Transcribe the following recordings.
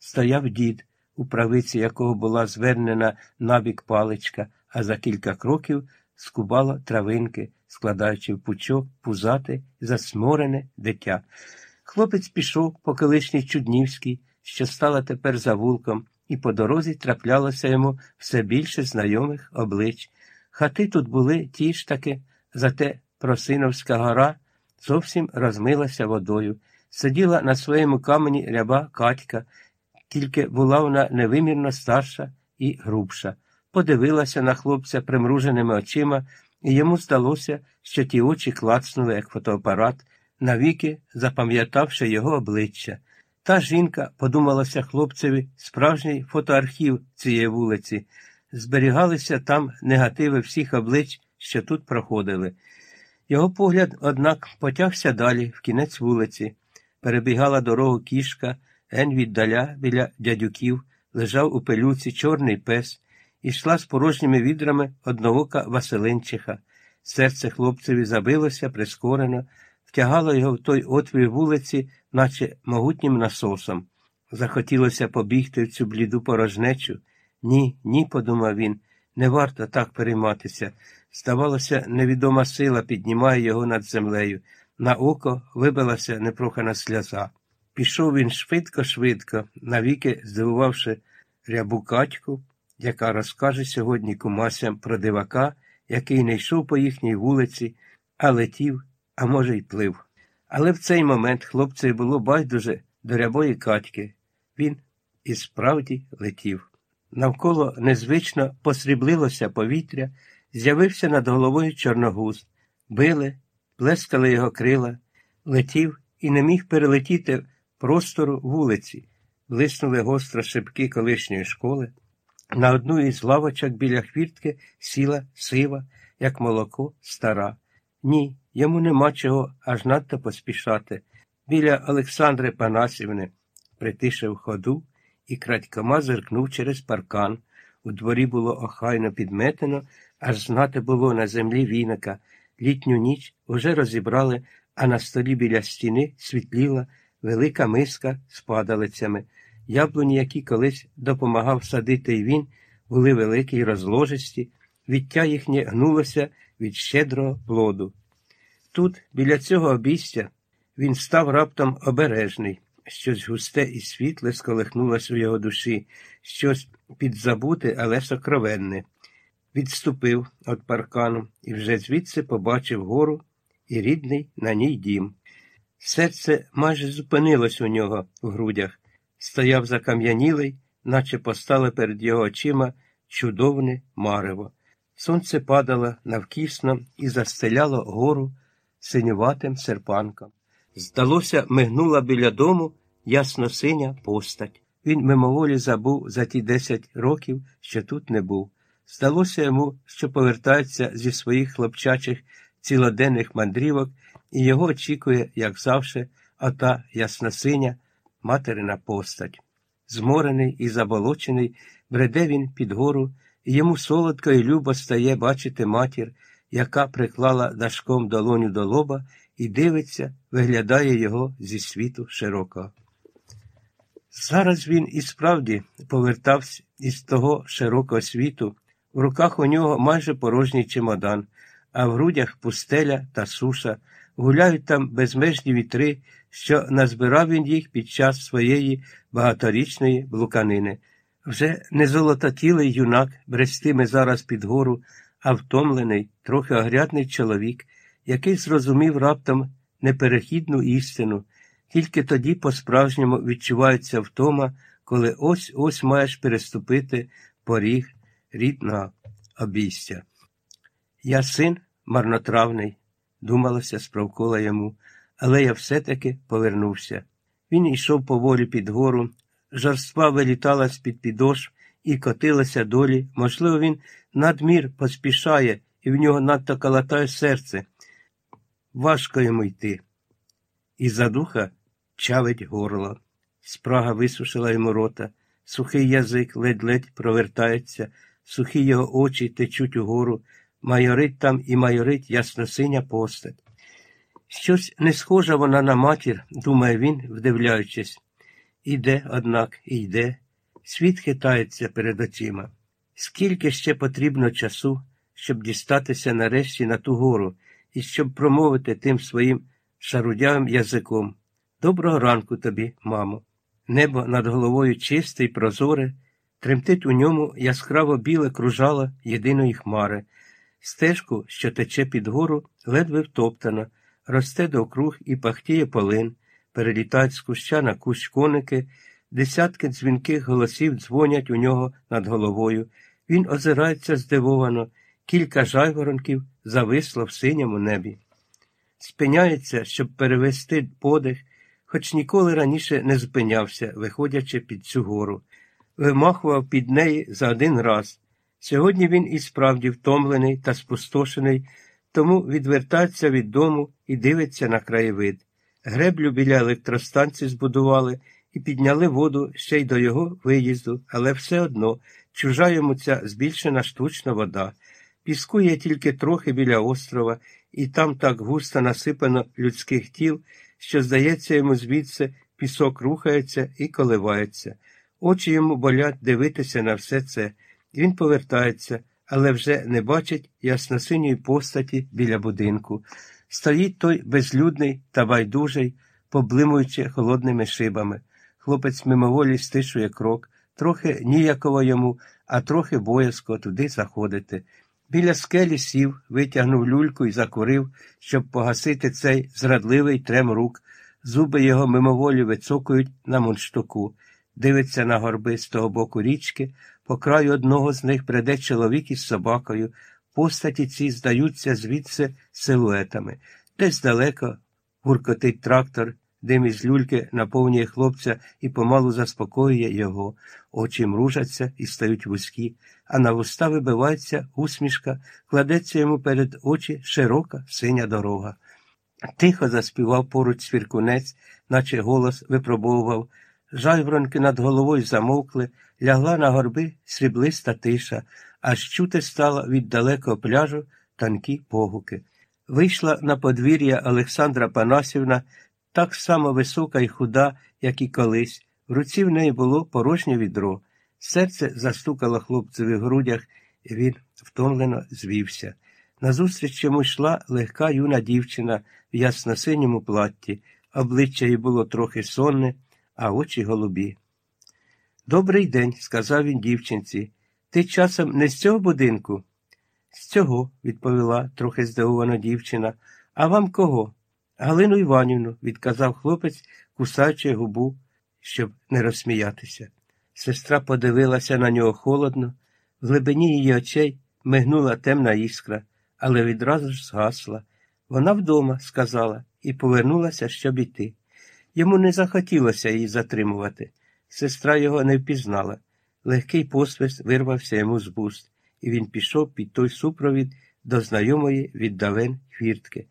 стояв дід, у правиці якого була звернена набік паличка, а за кілька кроків скубало травинки, складаючи в пучок пузате, засморене дитя. Хлопець пішов по колишній Чуднівській, що стала тепер завулком, і по дорозі траплялося йому все більше знайомих облич. Хати тут були ті ж таки, зате Просиновська гора зовсім розмилася водою. Сиділа на своєму камені ряба Катька, тільки була вона невимірно старша і грубша. Подивилася на хлопця примруженими очима, і йому здалося, що ті очі клацнули, як фотоапарат, навіки запам'ятавши його обличчя. Та жінка, подумалася хлопцеві, справжній фотоархів цієї вулиці. Зберігалися там негативи всіх облич, що тут проходили. Його погляд, однак, потягся далі, в кінець вулиці. Перебігала дорогу кішка, ген віддаля біля дядюків, лежав у пелюці чорний пес, і йшла з порожніми відрами одновока Василинчиха. Серце хлопцеві забилося прискорено, втягало його в той отвір вулиці, наче могутнім насосом. Захотілося побігти в цю бліду порожнечу. Ні, ні, подумав він, не варто так перейматися. Здавалося, невідома сила піднімає його над землею. На око вибилася непрохана сльоза. Пішов він швидко-швидко, навіки здивувавши рябу катьку, яка розкаже сьогодні кумасям про дивака, який не йшов по їхній вулиці, а летів, а може, й плив. Але в цей момент хлопцеві було байдуже до рябої катьки. Він і справді летів. Навколо незвично посріблилося повітря, з'явився над головою чорногуз. Били, плескали його крила, летів і не міг перелетіти простору вулиці, блиснули гостро шибки колишньої школи. На одну із лавочок біля хвіртки сіла сива, як молоко, стара. Ні, йому нема чого аж надто поспішати. Біля Олександри Панасівни притишив ходу і крадькома зиркнув через паркан. У дворі було охайно підметено, аж знати було на землі віника. Літню ніч уже розібрали, а на столі біля стіни світліла велика миска з падалицями. Яблуні, які колись допомагав садити й він, були великі й розложисті, віття їхнє гнулося від щедрого плоду. Тут, біля цього обійстя, він став раптом обережний. Щось густе і світле сколихнулося в його душі, щось підзабуте, але сокровенне. Відступив від паркану і вже звідси побачив гору і рідний на ній дім. Серце майже зупинилось у нього в грудях, стояв закам'янілий, наче постало перед його очима чудовне марево. Сонце падало навкісно і застеляло гору синюватим серпанком. Здалося, мигнула біля дому ясно синя постать. Він мимоволі забув за ті десять років, що тут не був. Здалося йому, що повертається зі своїх хлопчачих цілоденних мандрівок, і його очікує, як завжди, ота ясносиня материна постать. Зморений і заболочений, бреде він під гору, і йому солодко і любо стає бачити матір, яка приклала дашком долоню до лоба і дивиться, виглядає його зі світу широкого. Зараз він і справді повертався із того широкого світу, в руках у нього майже порожній чемодан, а в грудях пустеля та суша, гуляють там безмежні вітри, що назбирав він їх під час своєї багаторічної блуканини. Вже не золототілий юнак брестиме зараз під гору, а втомлений, трохи огрядний чоловік, який зрозумів раптом неперехідну істину. Тільки тоді по-справжньому відчувається втома, коли ось ось маєш переступити поріг рідного обійстя. Я син марнотравний, думалося, справкола йому, але я все-таки повернувся. Він йшов поволі під гору, жарства вилітала з-під підошв і котилася долі. Можливо, він надмір поспішає, і в нього надто калатає серце. Важко йому йти. І задуха чавить горло. Спрага висушила йому рота, сухий язик ледь-ледь провертається, сухі його очі течуть угору, майорить там і майорить ясносиня постать. Щось не схожа вона на матір, думає він, вдивляючись, Іде, однак, і йде, світ хитається перед очима. Скільки ще потрібно часу, щоб дістатися нарешті на ту гору і щоб промовити тим своїм шарудявим язиком. Доброго ранку тобі, мамо. Небо над головою чисте й прозоре, тремтить у ньому яскраво біле кружало єдиної хмари. Стежку, що тече під гору, ледве втоптана, росте довкруг і пахтіє полин, перелітають з куща на кущ коники, десятки дзвінких голосів дзвонять у нього над головою. Він озирається здивовано, кілька жайворонків зависло в синьому небі. Спиняється, щоб перевести подих, хоч ніколи раніше не зупинявся, виходячи під цю гору. Вимахував під неї за один раз. Сьогодні він і справді втомлений та спустошений, тому відвертається від дому і дивиться на краєвид. Греблю біля електростанції збудували і підняли воду ще й до його виїзду, але все одно чужа йому ця збільшена штучна вода. Піску є тільки трохи біля острова, і там так густо насипано людських тіл, що, здається, йому звідси пісок рухається і коливається. Очі йому болять дивитися на все це. Він повертається, але вже не бачить ясносиньої постаті біля будинку. Стоїть той безлюдний та байдужий, поблимуючи холодними шибами. Хлопець мимоволі стишує крок, трохи ніяково йому, а трохи боязко туди заходити. Біля скелі сів, витягнув люльку і закурив, щоб погасити цей зрадливий трем рук. Зуби його мимоволі вицокують на мундштуку. Дивиться на горби з того боку річки, по краю одного з них бреде чоловік із собакою. Постаті ці здаються звідси силуетами. Десь далеко гуркотить трактор, дим із люльки наповнює хлопця і помалу заспокоює його. Очі мружаться і стають вузькі, а на вуста вибивається усмішка, кладеться йому перед очі широка синя дорога. Тихо заспівав поруч свіркунець, наче голос випробовував. Жайвронки над головою замовкли, лягла на горби сріблиста тиша, аж чути стало від далекого пляжу танкі погуки. Вийшла на подвір'я Олександра Панасівна, так само висока і худа, як і колись. В руці в неї було порожнє відро. Серце застукало хлопцеві в грудях, і він втомлено звівся. Назустріч йому йшла легка юна дівчина в ясно-синьому платті, обличчя їй було трохи сонне, а очі голубі. Добрий день, сказав він дівчинці. Ти часом не з цього будинку? З цього, відповіла трохи здивована дівчина. А вам кого? Галину Іванівну, відказав хлопець, кусаючи губу, щоб не розсміятися. Сестра подивилася на нього холодно, в глибині її очей мигнула темна іскра, але відразу ж згасла. Вона вдома, сказала, і повернулася, щоб іти. Йому не захотілося її затримувати. Сестра його не впізнала. Легкий посвист вирвався йому з буст, і він пішов під той супровід до знайомої віддавен хвіртки.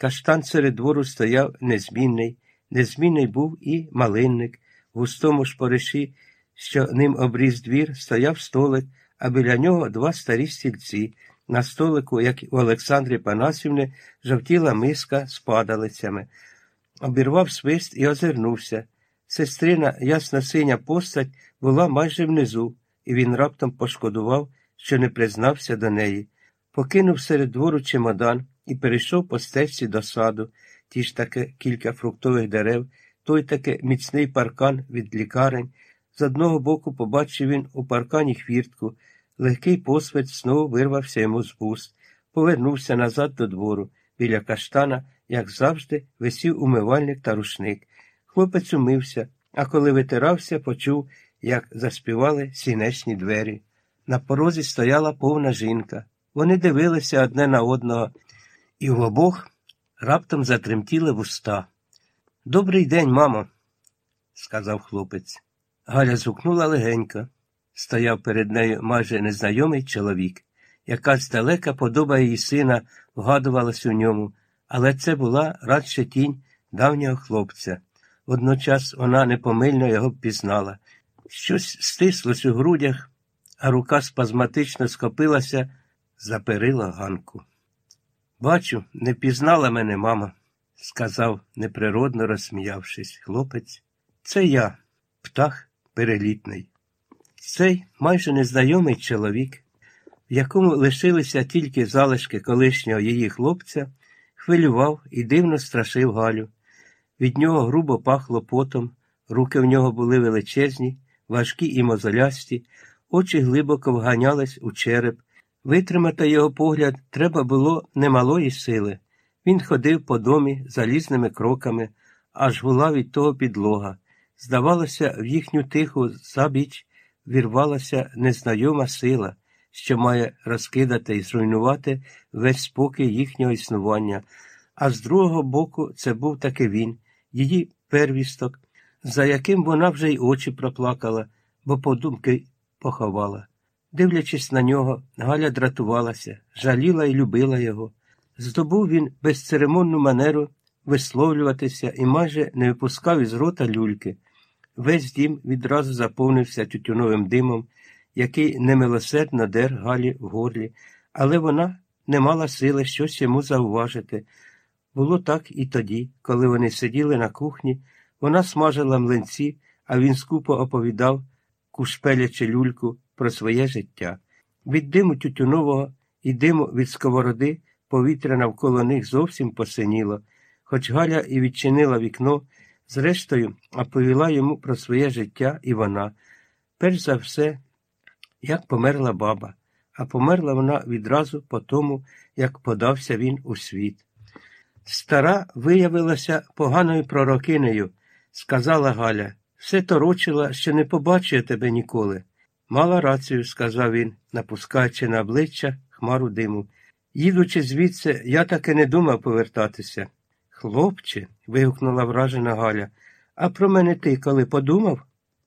Каштан серед двору стояв незмінний, незмінний був і малинник. В густому шпориші, що ним обріз двір, стояв столик, а біля нього два старі стільці. На столику, як і у Олександрі Панасівни, жовтіла миска з падалицями. Обірвав свист і озирнувся. Сестрина ясна синя постать була майже внизу, і він раптом пошкодував, що не признався до неї. Покинув серед двору чемодан і перейшов по стежці до саду, ті ж таки кілька фруктових дерев, той таки міцний паркан від лікарень. З одного боку побачив він у паркані хвіртку. Легкий посвіт знову вирвався йому з вуст, повернувся назад до двору. Біля каштана, як завжди, висів умивальник та рушник. Хлопець умився, а коли витирався, почув, як заспівали сінечні двері. На порозі стояла повна жінка. Вони дивилися одне на одного, і в обох раптом затремтіли вуста. Добрий день, мамо, сказав хлопець. Галя згукнула легенько. Стояв перед нею майже незнайомий чоловік. Якась далека подоба її сина вгадувалась у ньому, але це була радше тінь давнього хлопця. Водночас вона непомильно його впізнала. Щось стислось у грудях, а рука спазматично схопилася за перила ганку. Бачу, не пізнала мене, мама, сказав, неприродно розсміявшись, хлопець. Це я, птах перелітний. Цей майже незнайомий чоловік, в якому лишилися тільки залишки колишнього її хлопця, хвилював і дивно страшив Галю. Від нього грубо пахло потом, руки в нього були величезні, важкі і мозолясті, очі глибоко вганялись у череп. Витримати його погляд треба було немалої сили. Він ходив по домі залізними кроками, аж гула від того підлога. Здавалося, в їхню тиху забіч вірвалася незнайома сила, що має розкидати і зруйнувати весь спокій їхнього існування, а з другого боку це був таки він, її первісток, за яким вона вже й очі проплакала, бо подумки поховала. Дивлячись на нього, Галя дратувалася, жаліла і любила його. Здобув він безцеремонну манеру висловлюватися і майже не випускав із рота люльки. Весь дім відразу заповнився тютюновим димом, який немилосердно дер Галі в горлі, але вона не мала сили щось йому зауважити. Було так і тоді, коли вони сиділи на кухні, вона смажила млинці, а він скупо оповідав, кушпелячи люльку, про своє життя. Від диму тютюнового і диму від сковороди повітря навколо них зовсім посиніло, хоч Галя і відчинила вікно, зрештою оповіла йому про своє життя і вона. Перш за все, як померла баба, а померла вона відразу по тому, як подався він у світ. Стара виявилася поганою пророкинею, сказала Галя. Все торочила, що не побачу я тебе ніколи. Мала рацію, сказав він, напускаючи на обличчя хмару диму. Їдучи звідси, я таки не думав повертатися. Хлопче, вигукнула вражена Галя, а про мене ти коли подумав?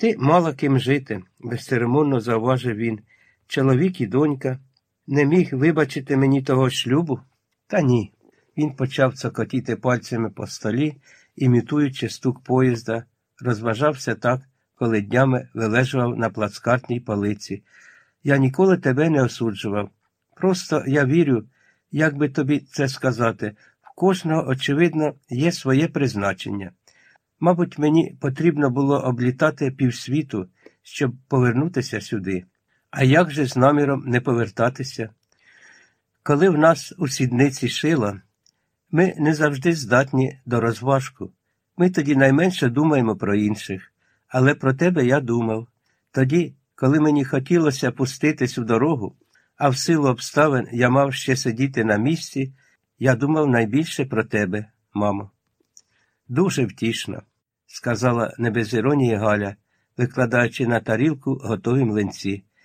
Ти мала ким жити, безцеремонно зауважив він. Чоловік і донька. Не міг вибачити мені того шлюбу? Та ні. Він почав цокотіти пальцями по столі, імітуючи стук поїзда, розважався так, коли днями вилежував на плацкартній палиці. Я ніколи тебе не осуджував. Просто я вірю, як би тобі це сказати, в кожного, очевидно, є своє призначення. Мабуть, мені потрібно було облітати півсвіту, щоб повернутися сюди. А як же з наміром не повертатися? Коли в нас у сідниці шило, ми не завжди здатні до розважку. Ми тоді найменше думаємо про інших. Але про тебе я думав. Тоді, коли мені хотілося пуститись у дорогу, а в силу обставин я мав ще сидіти на місці, я думав найбільше про тебе, мамо. Дуже втішно, сказала не без іронії Галя, викладаючи на тарілку готові млинці.